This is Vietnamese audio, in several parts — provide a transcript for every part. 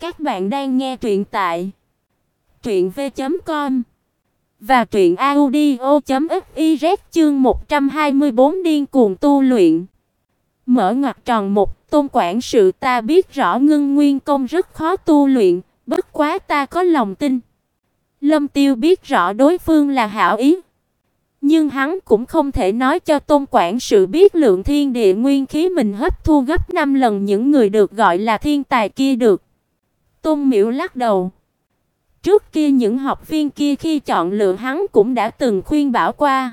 Các bạn đang nghe truyện tại truyện v.com và truyện audio.fiz chương 124 điên cuồng tu luyện. Mở ngoặc tròn một, Tôn quản sự ta biết rõ ngưng nguyên công rất khó tu luyện, bất quá ta có lòng tin. Lâm Tiêu biết rõ đối phương là hảo ý, nhưng hắn cũng không thể nói cho Tôn quản sự biết lượng thiên địa nguyên khí mình hấp thu gấp 5 lần những người được gọi là thiên tài kia được. Tôn Miểu lắc đầu. Trước kia những học viên kia khi chọn lựa hắn cũng đã từng khuyên bảo qua,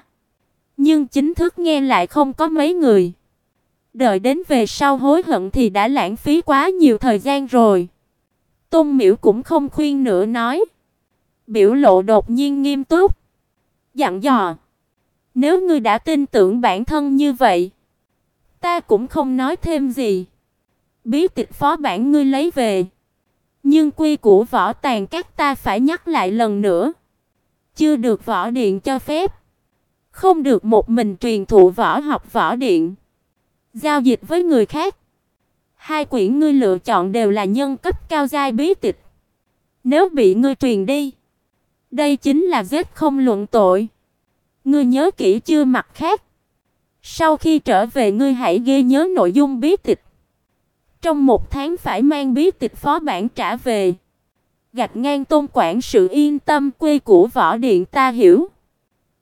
nhưng chính thức nghe lại không có mấy người. Đợi đến về sau hối hận thì đã lãng phí quá nhiều thời gian rồi. Tôn Miểu cũng không khuyên nữa nói, biểu lộ đột nhiên nghiêm túc, dặn dò: "Nếu ngươi đã tin tưởng bản thân như vậy, ta cũng không nói thêm gì. Bí tịch phó bản ngươi lấy về, nhưng quy củ võ tàn các ta phải nhắc lại lần nữa. Chưa được võ điện cho phép. Không được một mình truyền thụ võ học võ điện. Giao dịch với người khác. Hai quyển ngươi lựa chọn đều là nhân cấp cao giai bí tịch. Nếu bị ngươi truyền đi, đây chính là giết không luận tội. Ngươi nhớ kỹ chưa mặt khác. Sau khi trở về ngươi hãy ghi nhớ nội dung bí tịch. Trong một tháng phải mang bí tịch phó bản trả về. Gạch ngang Tôn quản sự yên tâm quê của võ điện ta hiểu.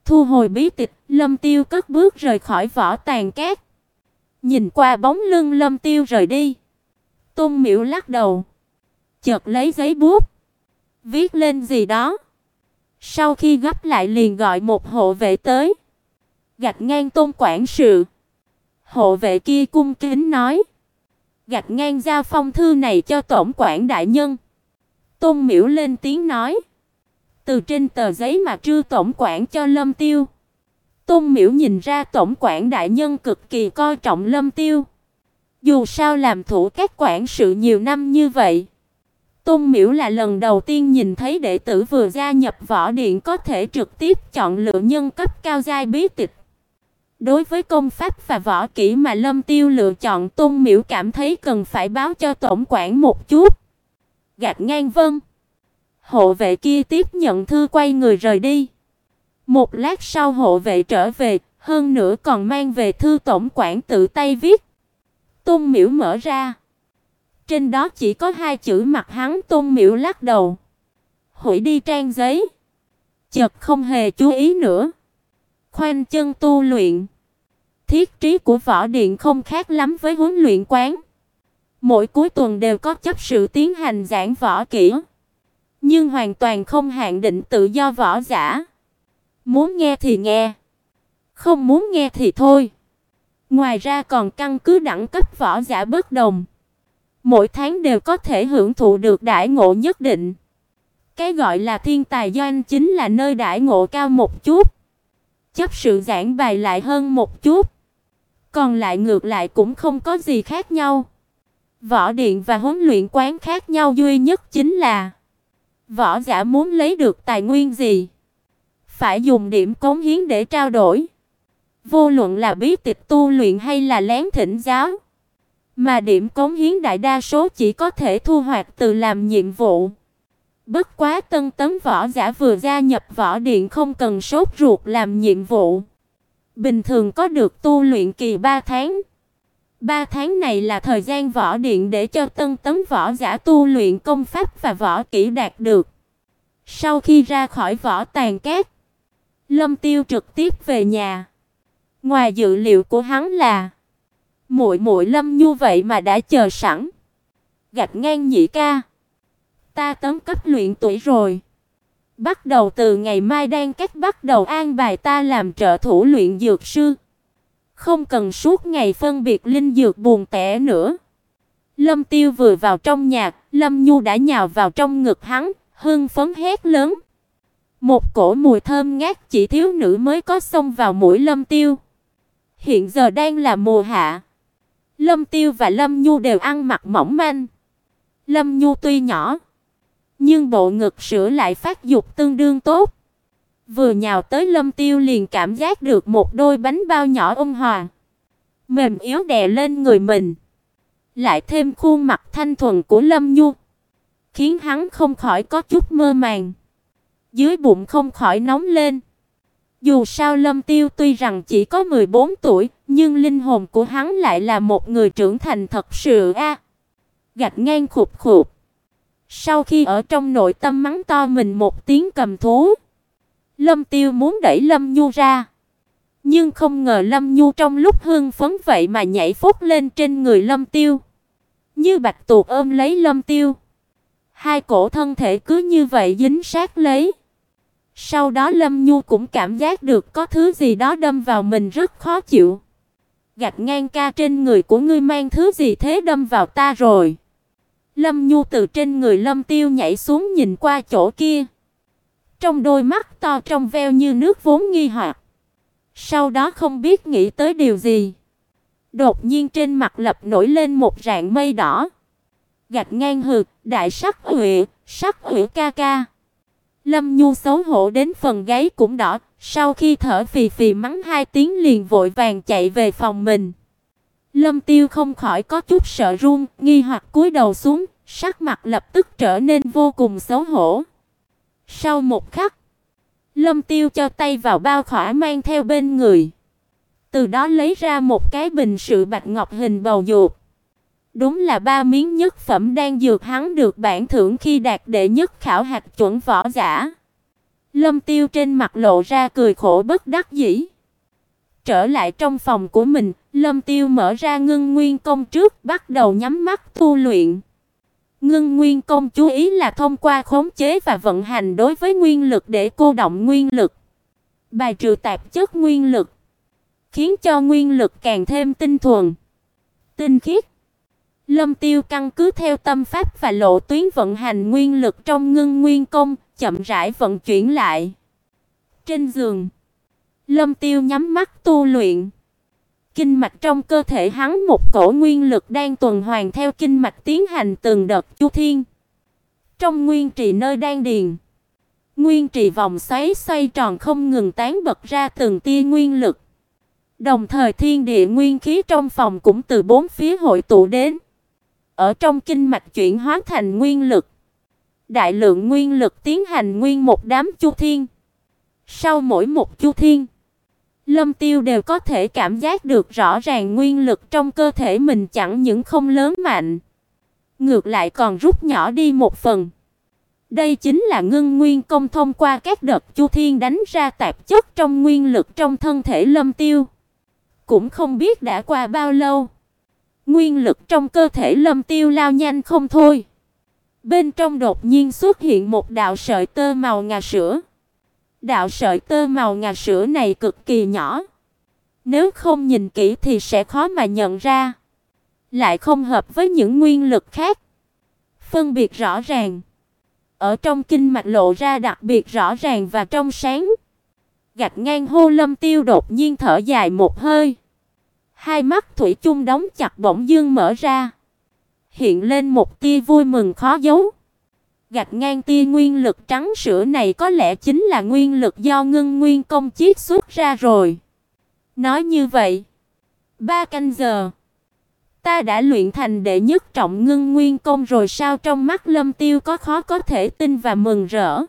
Thu hồi bí tịch, Lâm Tiêu cất bước rời khỏi võ tàn cát. Nhìn qua bóng lưng Lâm Tiêu rời đi, Tôn Miểu lắc đầu, chợt lấy giấy bút, viết lên gì đó. Sau khi gấp lại liền gọi một hộ vệ tới, gạch ngang Tôn quản sự. Hộ vệ kia cung kính nói: gạch ngang ra phong thư này cho tổng quản đại nhân. Tôn Miểu lên tiếng nói, từ trên tờ giấy mà trư tổng quản cho Lâm Tiêu. Tôn Miểu nhìn ra tổng quản đại nhân cực kỳ coi trọng Lâm Tiêu. Dù sao làm thủ các quản sự nhiều năm như vậy, Tôn Miểu là lần đầu tiên nhìn thấy đệ tử vừa gia nhập võ điện có thể trực tiếp chọn lựa nhân cấp cao giai bí tịch. Đối với công pháp và võ kỹ mà Lâm Tiêu lựa chọn, Tôn Miểu cảm thấy cần phải báo cho tổng quản một chút. Gạt ngang vân. Hộ vệ kia tiếp nhận thư quay người rời đi. Một lát sau hộ vệ trở về, hơn nữa còn mang về thư tổng quản tự tay viết. Tôn Miểu mở ra. Trên đó chỉ có hai chữ mặt hắn Tôn Miểu lắc đầu. Hủy đi trang giấy. Chợt không hề chú ý nữa. Khoanh chân tu luyện. Thiết trí của võ điện không khác lắm với huấn luyện quán. Mỗi cuối tuần đều có chấp sự tiến hành giảng võ kỹ, nhưng hoàn toàn không hạn định tự do võ giả. Muốn nghe thì nghe, không muốn nghe thì thôi. Ngoài ra còn căn cứ đẳng cấp võ giả bất đồng, mỗi tháng đều có thể hưởng thụ được đãi ngộ nhất định. Cái gọi là thiên tài doanh chính là nơi đãi ngộ cao một chút. Chấp sự giảng bài lại hơn một chút. Còn lại ngược lại cũng không có gì khác nhau. Võ điện và huấn luyện quán khác nhau duy nhất chính là võ giả muốn lấy được tài nguyên gì, phải dùng điểm cống hiến để trao đổi. Vô luận là bí tịch tu luyện hay là lén thỉnh giáo, mà điểm cống hiến đại đa số chỉ có thể thu hoạch từ làm nhiệm vụ. Bất quá tân tấn võ giả vừa gia nhập võ điện không cần sốt ruột làm nhiệm vụ. Bình thường có được tu luyện kỳ 3 tháng. 3 tháng này là thời gian võ điện để cho tân tấn võ giả tu luyện công pháp và võ kỹ đạt được. Sau khi ra khỏi võ tàn cát, Lâm Tiêu trực tiếp về nhà. Ngoài dự liệu của hắn là muội muội Lâm Nhu vậy mà đã chờ sẵn. Gạch ngang nhị ca. Ta tấn cấp luyện tuổi rồi. Bắt đầu từ ngày mai đang cách bắt đầu an bài ta làm trợ thủ luyện dược sư. Không cần suốt ngày phân biệt linh dược buồn tẻ nữa. Lâm Tiêu vừa vào trong nhà, Lâm Nhu đã nhào vào trong ngực hắn, hưng phấn hét lớn. Một cổ mùi thơm ngát chỉ thiếu nữ mới có xông vào mũi Lâm Tiêu. Hiện giờ đang là mùa hạ. Lâm Tiêu và Lâm Nhu đều ăn mặc mỏng manh. Lâm Nhu tuy nhỏ, nhưng bộ ngực sữa lại phát dục tương đương tốt. Vừa nhào tới Lâm Tiêu liền cảm giác được một đôi bánh bao nhỏ ôn hòa, mềm yếu đè lên người mình. Lại thêm khuôn mặt thanh thuần của Lâm Nhu, khiến hắn không khỏi có chút mơ màng. Dưới bụng không khỏi nóng lên. Dù sao Lâm Tiêu tuy rằng chỉ có 14 tuổi, nhưng linh hồn của hắn lại là một người trưởng thành thật sự a. Gạch ngang khục khục. Sau khi ở trong nội tâm mắng to mình một tiếng cầm thú, Lâm Tiêu muốn đẩy Lâm Nhu ra. Nhưng không ngờ Lâm Nhu trong lúc hưng phấn vậy mà nhảy phốc lên trên người Lâm Tiêu. Như bạch tuộc ôm lấy Lâm Tiêu. Hai cổ thân thể cứ như vậy dính sát lấy. Sau đó Lâm Nhu cũng cảm giác được có thứ gì đó đâm vào mình rất khó chịu. Gạch ngang ca trên người của ngươi mang thứ gì thế đâm vào ta rồi. Lâm Nhu từ trên người Lâm Tiêu nhảy xuống nhìn qua chỗ kia. Trong đôi mắt to trong veo như nước vốn nghi hoặc. Sau đó không biết nghĩ tới điều gì. Đột nhiên trên mặt lập nổi lên một rạng mây đỏ. Gạch ngang hừ, đại sắc huệ, sắc huệ ca ca. Lâm Nhu xấu hổ đến phần gáy cũng đỏ, sau khi thở phì phì mắng hai tiếng liền vội vàng chạy về phòng mình. Lâm Tiêu không khỏi có chút sợ run, nghi hoặc cúi đầu xuống, sắc mặt lập tức trở nên vô cùng xấu hổ. Sau một khắc, Lâm Tiêu cho tay vào bao khỏa mang theo bên người. Từ đó lấy ra một cái bình sự bạch ngọc hình bầu dục. Đúng là ba miếng nhất phẩm đang dược hắn được bản thưởng khi đạt đệ nhất khảo hạch chuẩn võ giả. Lâm Tiêu trên mặt lộ ra cười khổ bất đắc dĩ. Trở lại trong phòng của mình, Lâm Tiêu mở ra ngưng nguyên công trước, bắt đầu nhắm mắt tu luyện. Ngưng nguyên công chú ý là thông qua khống chế và vận hành đối với nguyên lực để cô động nguyên lực, bài trừ tạp chất nguyên lực, khiến cho nguyên lực càng thêm tinh thuần, tinh khiết. Lâm Tiêu căn cứ theo tâm pháp và lộ tuyến vận hành nguyên lực trong ngưng nguyên công, chậm rãi vận chuyển lại. Trên giường, Lâm Tiêu nhắm mắt tu luyện. Kinh mạch trong cơ thể hắn một cổ nguyên lực đang tuần hoàn theo kinh mạch tiến hành từng đợt chu thiên. Trong nguyên trì nơi đang điền, nguyên trì vòng xoáy xoay tròn không ngừng tán bật ra từng tia nguyên lực. Đồng thời thiên địa nguyên khí trong phòng cũng từ bốn phía hội tụ đến. Ở trong kinh mạch chuyển hóa thành nguyên lực. Đại lượng nguyên lực tiến hành nguyên một đám chu thiên. Sau mỗi một chu thiên, Lâm Tiêu đều có thể cảm giác được rõ ràng nguyên lực trong cơ thể mình chẳng những không lớn mạnh, ngược lại còn rút nhỏ đi một phần. Đây chính là ngưng nguyên công thông qua các đợt chu thiên đánh ra tạp chất trong nguyên lực trong thân thể Lâm Tiêu. Cũng không biết đã qua bao lâu, nguyên lực trong cơ thể Lâm Tiêu lao nhanh không thôi. Bên trong đột nhiên xuất hiện một đạo sợi tơ màu ngà sữa. Đạo sợi tơ màu ngà sữa này cực kỳ nhỏ. Nếu không nhìn kỹ thì sẽ khó mà nhận ra. Lại không hợp với những nguyên lực khác. Phân biệt rõ ràng. Ở trong kinh mạch lộ ra đặc biệt rõ ràng và trong sáng. Gạch ngang hô lâm tiêu đột nhiên thở dài một hơi. Hai mắt thủy chung đóng chặt bỗng dương mở ra. Hiện lên một tia vui mừng khó giấu gạch ngang tia nguyên lực trắng sữa này có lẽ chính là nguyên lực do ngưng nguyên công chiết xuất ra rồi. Nói như vậy, ba canh giờ, ta đã luyện thành đệ nhất trọng ngưng nguyên công rồi sao trong mắt Lâm Tiêu có khó có thể tin và mừng rỡ.